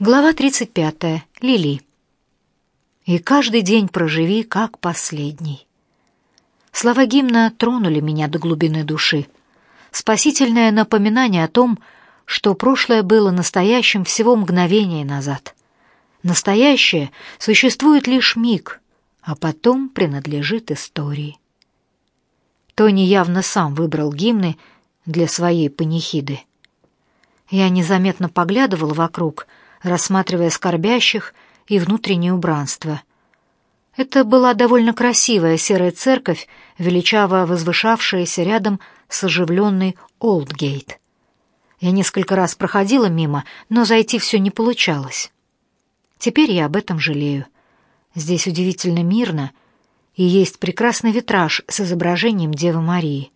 Глава 35. Лили. «И каждый день проживи, как последний». Слова гимна тронули меня до глубины души. Спасительное напоминание о том, что прошлое было настоящим всего мгновение назад. Настоящее существует лишь миг, а потом принадлежит истории. Тони явно сам выбрал гимны для своей панихиды. Я незаметно поглядывал вокруг — рассматривая скорбящих и внутреннее убранство. Это была довольно красивая серая церковь, величаво возвышавшаяся рядом с оживленной Олдгейт. Я несколько раз проходила мимо, но зайти все не получалось. Теперь я об этом жалею. Здесь удивительно мирно, и есть прекрасный витраж с изображением Девы Марии.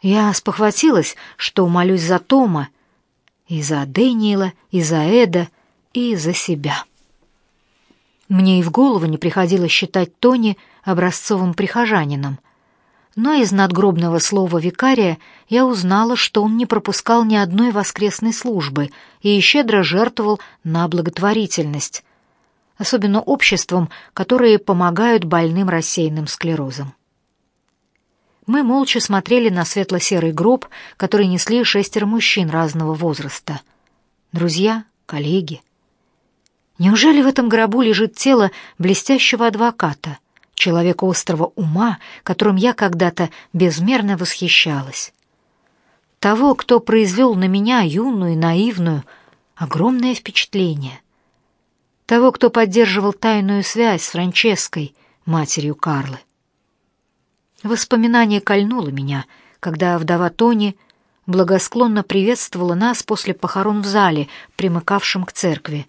Я спохватилась, что молюсь за Тома, и за Дэниела, и за Эда, и за себя. Мне и в голову не приходило считать Тони образцовым прихожанином. Но из надгробного слова викария я узнала, что он не пропускал ни одной воскресной службы и щедро жертвовал на благотворительность, особенно обществам, которые помогают больным рассеянным склерозом. Мы молча смотрели на светло-серый гроб, который несли шестеро мужчин разного возраста. Друзья, коллеги. Неужели в этом гробу лежит тело блестящего адвоката, человека острого ума, которым я когда-то безмерно восхищалась? Того, кто произвел на меня, юную наивную, огромное впечатление. Того, кто поддерживал тайную связь с Франческой, матерью Карлы. Воспоминание кольнуло меня, когда вдова Тони благосклонно приветствовала нас после похорон в зале, примыкавшем к церкви.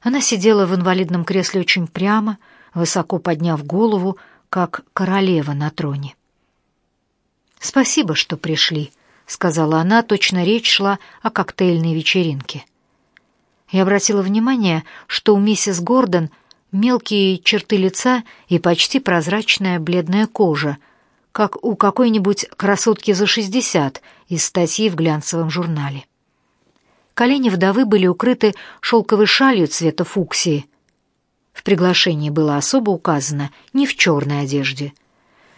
Она сидела в инвалидном кресле очень прямо, высоко подняв голову, как королева на троне. «Спасибо, что пришли», — сказала она, точно речь шла о коктейльной вечеринке. Я обратила внимание, что у миссис Гордон — мелкие черты лица и почти прозрачная бледная кожа, как у какой-нибудь красотки за шестьдесят из статьи в глянцевом журнале. Колени вдовы были укрыты шелковой шалью цвета фуксии. В приглашении было особо указано не в черной одежде.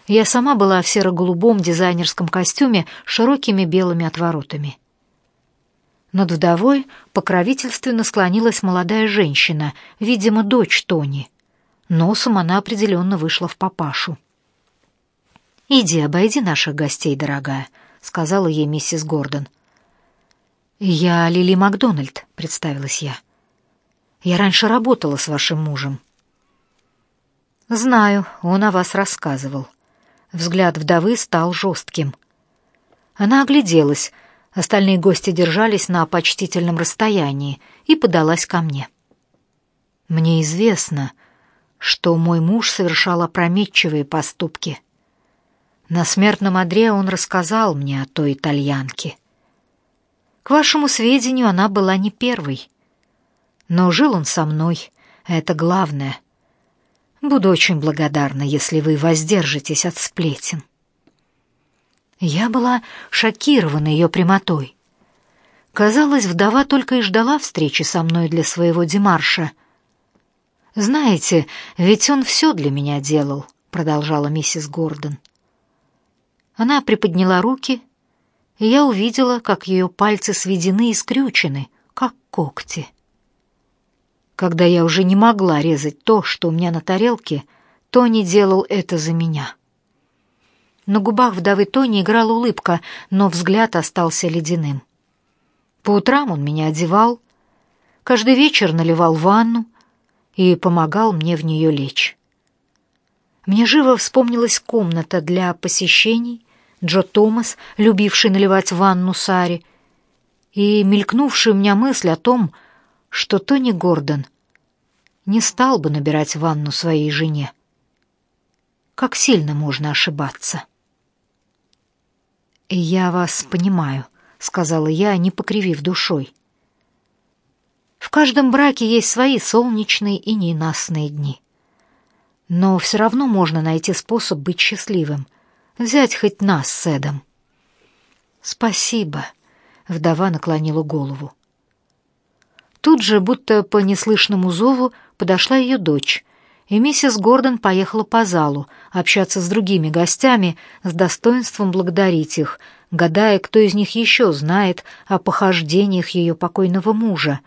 Я сама была в серо-голубом дизайнерском костюме с широкими белыми отворотами. Над вдовой покровительственно склонилась молодая женщина, видимо, дочь Тони. Носом она определенно вышла в папашу. «Иди, обойди наших гостей, дорогая», — сказала ей миссис Гордон. «Я Лили Макдональд», — представилась я. «Я раньше работала с вашим мужем». «Знаю, он о вас рассказывал». Взгляд вдовы стал жестким. Она огляделась, Остальные гости держались на почтительном расстоянии и подалась ко мне. Мне известно, что мой муж совершал опрометчивые поступки. На смертном одре он рассказал мне о той итальянке. К вашему сведению, она была не первой. Но жил он со мной, а это главное. Буду очень благодарна, если вы воздержитесь от сплетен. Я была шокирована ее прямотой. Казалось, вдова только и ждала встречи со мной для своего демарша. «Знаете, ведь он все для меня делал», — продолжала миссис Гордон. Она приподняла руки, и я увидела, как ее пальцы сведены и скрючены, как когти. Когда я уже не могла резать то, что у меня на тарелке, Тони делал это за меня. На губах вдовы Тони играла улыбка, но взгляд остался ледяным. По утрам он меня одевал, каждый вечер наливал ванну и помогал мне в нее лечь. Мне живо вспомнилась комната для посещений, Джо Томас, любивший наливать ванну Саре, и мелькнувшая у меня мысль о том, что Тони Гордон не стал бы набирать ванну своей жене. Как сильно можно ошибаться? «Я вас понимаю», — сказала я, не покривив душой. «В каждом браке есть свои солнечные и ненастные дни. Но все равно можно найти способ быть счастливым, взять хоть нас с Эдом». «Спасибо», — вдова наклонила голову. Тут же, будто по неслышному зову, подошла ее дочь, и миссис Гордон поехала по залу общаться с другими гостями, с достоинством благодарить их, гадая, кто из них еще знает о похождениях ее покойного мужа,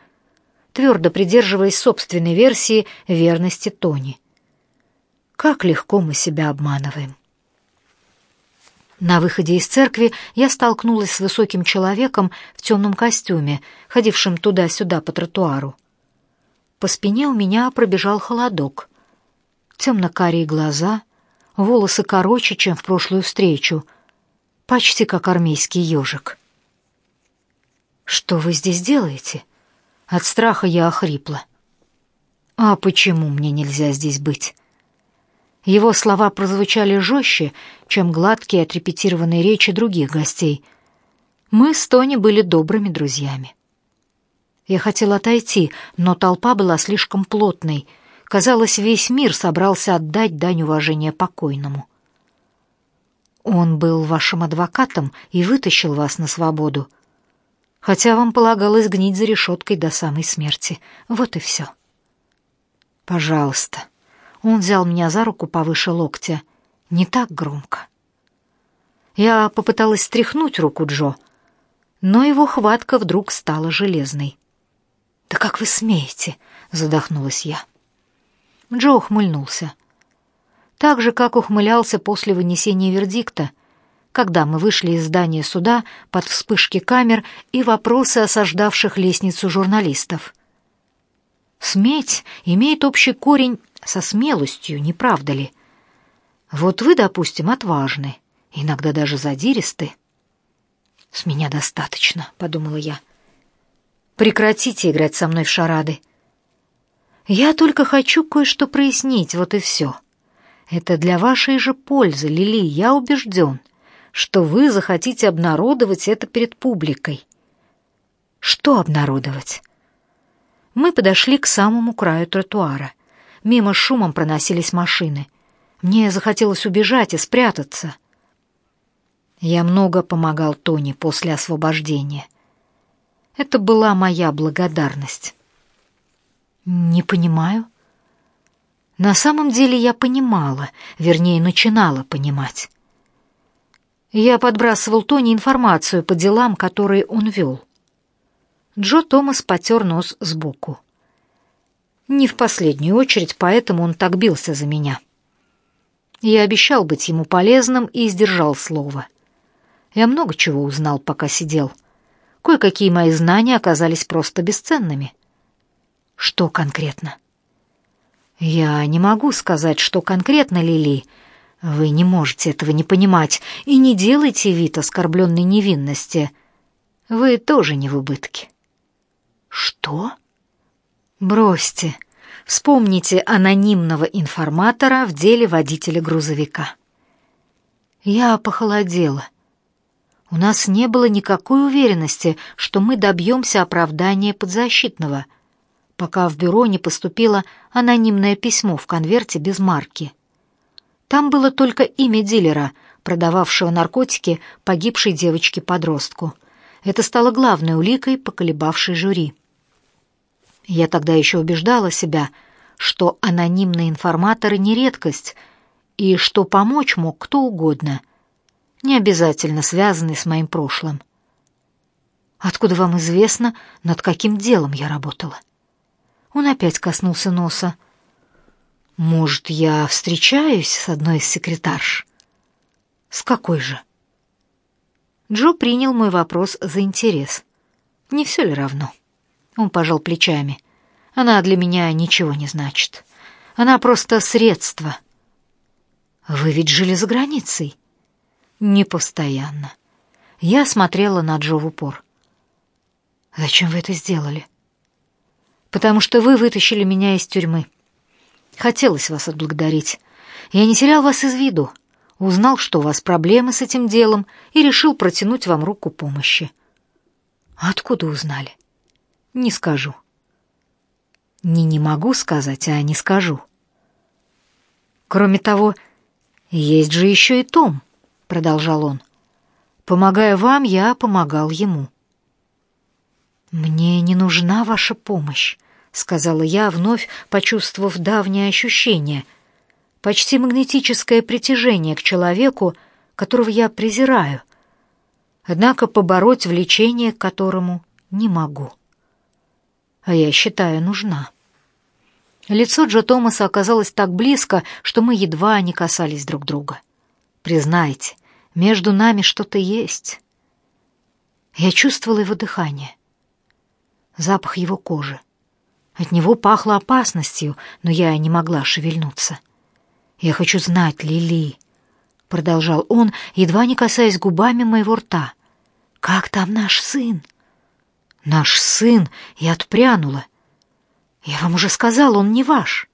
твердо придерживаясь собственной версии верности Тони. Как легко мы себя обманываем. На выходе из церкви я столкнулась с высоким человеком в темном костюме, ходившим туда-сюда по тротуару. По спине у меня пробежал холодок. Темно-карие глаза, волосы короче, чем в прошлую встречу, почти как армейский ежик. «Что вы здесь делаете?» От страха я охрипла. «А почему мне нельзя здесь быть?» Его слова прозвучали жестче, чем гладкие отрепетированные речи других гостей. Мы с Тони были добрыми друзьями. Я хотела отойти, но толпа была слишком плотной. Казалось, весь мир собрался отдать дань уважения покойному. Он был вашим адвокатом и вытащил вас на свободу. Хотя вам полагалось гнить за решеткой до самой смерти. Вот и все. Пожалуйста, он взял меня за руку повыше локтя. Не так громко. Я попыталась стряхнуть руку Джо, но его хватка вдруг стала железной. «Да как вы смеете?» — задохнулась я. Джо ухмыльнулся. Так же, как ухмылялся после вынесения вердикта, когда мы вышли из здания суда под вспышки камер и вопросы осаждавших лестницу журналистов. Сметь имеет общий корень со смелостью, не правда ли? Вот вы, допустим, отважны, иногда даже задиристы. С меня достаточно, подумала я. Прекратите играть со мной в шарады. Я только хочу кое-что прояснить, вот и все. Это для вашей же пользы, Лили, я убежден, что вы захотите обнародовать это перед публикой. Что обнародовать? Мы подошли к самому краю тротуара. Мимо шумом проносились машины. Мне захотелось убежать и спрятаться. Я много помогал Тони после освобождения. Это была моя благодарность. Не понимаю. На самом деле я понимала, вернее, начинала понимать. Я подбрасывал Тони информацию по делам, которые он вел. Джо Томас потер нос сбоку. Не в последнюю очередь, поэтому он так бился за меня. Я обещал быть ему полезным и сдержал слово. Я много чего узнал, пока сидел. Кое-какие мои знания оказались просто бесценными. Что конкретно? Я не могу сказать, что конкретно, Лили. Вы не можете этого не понимать, и не делайте вид оскорбленной невинности. Вы тоже не в убытке. Что? Бросьте. Вспомните анонимного информатора в деле водителя грузовика. Я похолодела. У нас не было никакой уверенности, что мы добьемся оправдания подзащитного, пока в бюро не поступило анонимное письмо в конверте без марки. Там было только имя дилера, продававшего наркотики погибшей девочке-подростку. Это стало главной уликой, поколебавшей жюри. Я тогда еще убеждала себя, что анонимные информаторы не редкость и что помочь мог кто угодно, не обязательно связанный с моим прошлым. Откуда вам известно, над каким делом я работала? Он опять коснулся носа. Может, я встречаюсь с одной из секретарш? С какой же? Джо принял мой вопрос за интерес. Не все ли равно? Он пожал плечами. Она для меня ничего не значит. Она просто средство. Вы ведь жили за границей? Не постоянно. Я смотрела на Джо в упор. Зачем вы это сделали? Потому что вы вытащили меня из тюрьмы. Хотелось вас отблагодарить. Я не терял вас из виду. Узнал, что у вас проблемы с этим делом, и решил протянуть вам руку помощи. Откуда узнали? Не скажу. Не не могу сказать, а не скажу. Кроме того, есть же еще и Том, продолжал он. Помогая вам, я помогал ему. «Мне не нужна ваша помощь», — сказала я, вновь почувствовав давнее ощущение, почти магнетическое притяжение к человеку, которого я презираю, однако побороть влечение к которому не могу. А я считаю, нужна. Лицо Джо Томаса оказалось так близко, что мы едва не касались друг друга. Признайте, между нами что-то есть. Я чувствовала его дыхание запах его кожи. От него пахло опасностью, но я не могла шевельнуться. «Я хочу знать, Лили», — продолжал он, едва не касаясь губами моего рта. «Как там наш сын?» «Наш сын?» — я отпрянула. «Я вам уже сказал, он не ваш».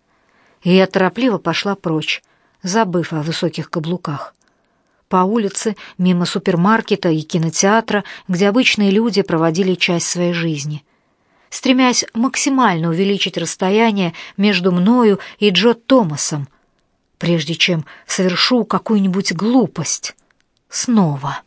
И я торопливо пошла прочь, забыв о высоких каблуках. По улице, мимо супермаркета и кинотеатра, где обычные люди проводили часть своей жизни стремясь максимально увеличить расстояние между мною и Джо Томасом, прежде чем совершу какую-нибудь глупость. Снова.